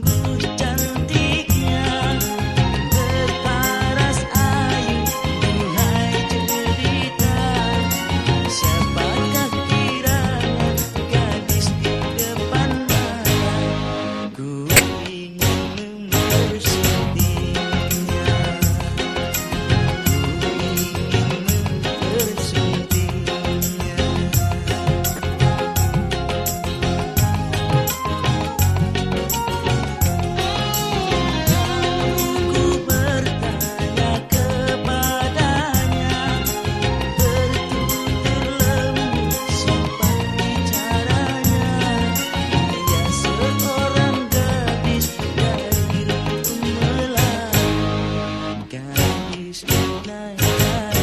good. Please not